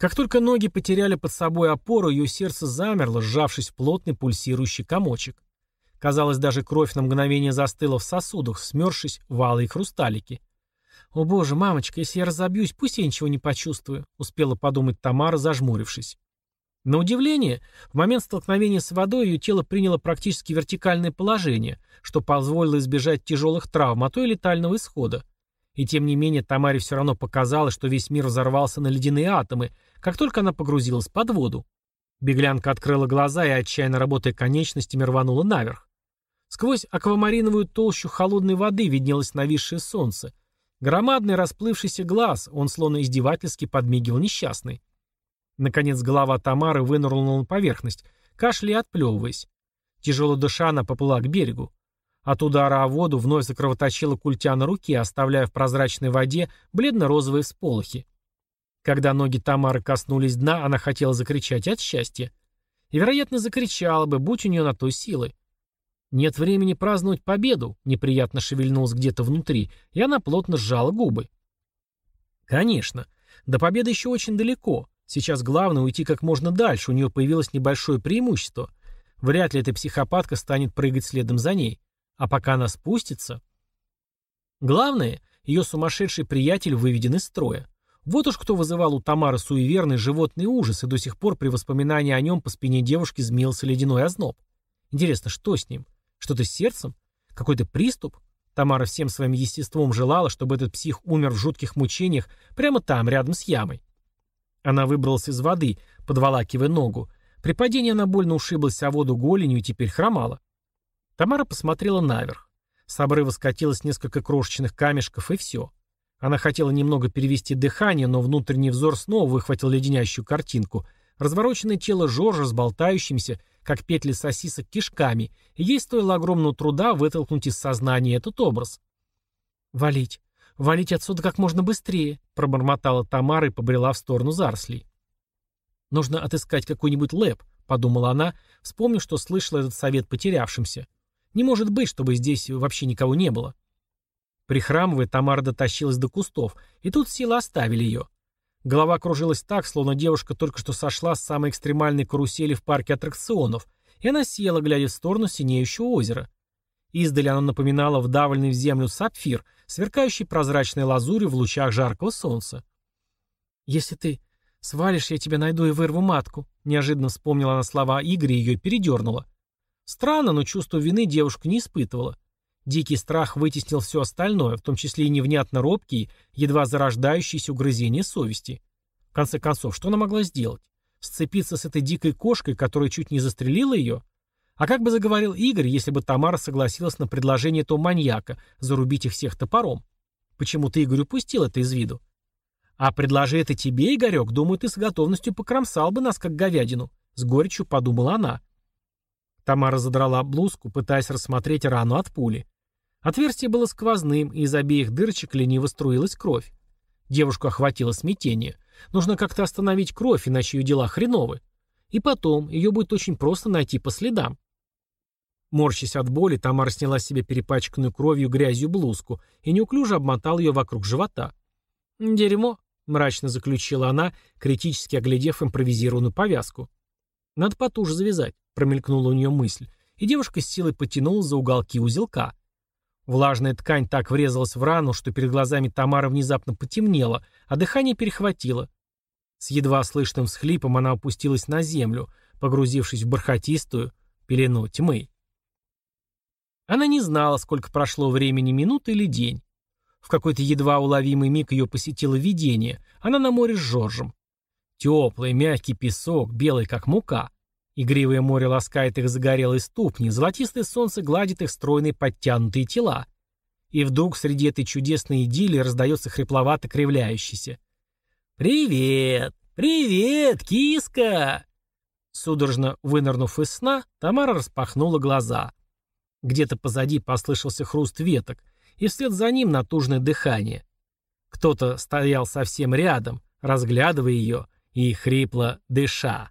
Как только ноги потеряли под собой опору, ее сердце замерло, сжавшись в плотный пульсирующий комочек. Казалось, даже кровь на мгновение застыла в сосудах, смерзшись в алые хрусталики. «О боже, мамочка, если я разобьюсь, пусть я ничего не почувствую», — успела подумать Тамара, зажмурившись. На удивление, в момент столкновения с водой ее тело приняло практически вертикальное положение, что позволило избежать тяжелых травм, а то и летального исхода. И тем не менее Тамаре все равно показалось, что весь мир взорвался на ледяные атомы, как только она погрузилась под воду. Беглянка открыла глаза и, отчаянно работая конечностями, рванула наверх. Сквозь аквамариновую толщу холодной воды виднелось нависшее солнце. Громадный расплывшийся глаз, он словно издевательски подмигивал несчастный. Наконец голова Тамары вынырнула на поверхность, кашляя и отплевываясь. Тяжело дыша, она поплыла к берегу. От удара о воду вновь закровоточила культя на руке, оставляя в прозрачной воде бледно-розовые всполохи. Когда ноги Тамары коснулись дна, она хотела закричать от счастья. И, вероятно, закричала бы, будь у нее на то силы. «Нет времени праздновать победу», — неприятно шевельнулась где-то внутри, и она плотно сжала губы. «Конечно. До победы еще очень далеко. Сейчас главное уйти как можно дальше, у нее появилось небольшое преимущество. Вряд ли эта психопатка станет прыгать следом за ней. А пока она спустится... Главное, ее сумасшедший приятель выведен из строя. Вот уж кто вызывал у Тамары суеверный животный ужас, и до сих пор при воспоминании о нем по спине девушки змеился ледяной озноб. Интересно, что с ним? Что-то с сердцем? Какой-то приступ? Тамара всем своим естеством желала, чтобы этот псих умер в жутких мучениях прямо там, рядом с ямой. Она выбралась из воды, подволакивая ногу. При падении она больно ушиблась о воду голенью и теперь хромала. Тамара посмотрела наверх. С обрыва скатилось несколько крошечных камешков, и все. Она хотела немного перевести дыхание, но внутренний взор снова выхватил леденящую картинку. Развороченное тело Жоржа с болтающимися, как петли сосисок, кишками, ей стоило огромного труда вытолкнуть из сознания этот образ. «Валить! Валить отсюда как можно быстрее!» — пробормотала Тамара и побрела в сторону зарослей. «Нужно отыскать какой-нибудь лэп», — подумала она, вспомнив, что слышала этот совет потерявшимся. «Не может быть, чтобы здесь вообще никого не было». Прихрамывая, Тамара дотащилась до кустов, и тут силы оставили ее. Голова кружилась так, словно девушка только что сошла с самой экстремальной карусели в парке аттракционов, и она села, глядя в сторону синеющего озера. Издали оно напоминало вдавленный в землю сапфир, сверкающий прозрачной лазурью в лучах жаркого солнца. «Если ты свалишь, я тебя найду и вырву матку», — неожиданно вспомнила она слова Игоря и ее передернула. Странно, но чувство вины девушка не испытывала. Дикий страх вытеснил все остальное, в том числе и невнятно робкие, едва зарождающиеся угрызения совести. В конце концов, что она могла сделать? Сцепиться с этой дикой кошкой, которая чуть не застрелила ее? А как бы заговорил Игорь, если бы Тамара согласилась на предложение этого маньяка зарубить их всех топором? Почему-то Игорь упустил это из виду. А предложи это тебе, Игорек, думаю, ты с готовностью покромсал бы нас, как говядину. С горечью подумала она. Тамара задрала блузку, пытаясь рассмотреть рану от пули. Отверстие было сквозным, и из обеих дырочек лениво струилась кровь. Девушку охватило смятение. Нужно как-то остановить кровь, иначе ее дела хреновы. И потом, ее будет очень просто найти по следам. Морщась от боли, Тамара сняла с себя перепачканную кровью грязью блузку и неуклюже обмотал ее вокруг живота. «Дерьмо», — мрачно заключила она, критически оглядев импровизированную повязку. «Надо потуже завязать», — промелькнула у нее мысль, и девушка с силой потянула за уголки узелка. Влажная ткань так врезалась в рану, что перед глазами Тамары внезапно потемнело, а дыхание перехватило. С едва слышным всхлипом она опустилась на землю, погрузившись в бархатистую пелену тьмы. Она не знала, сколько прошло времени, минуты или день. В какой-то едва уловимый миг ее посетило видение. Она на море с Жоржем. Теплый, мягкий песок, белый как мука. Игривое море ласкает их загорелые ступни, золотистое солнце гладит их стройные подтянутые тела. И вдруг среди этой чудесной идиллии раздается хрипловато кривляющийся. «Привет! Привет, киска!» Судорожно вынырнув из сна, Тамара распахнула глаза. Где-то позади послышался хруст веток, и вслед за ним натужное дыхание. Кто-то стоял совсем рядом, разглядывая ее и хрипло дыша.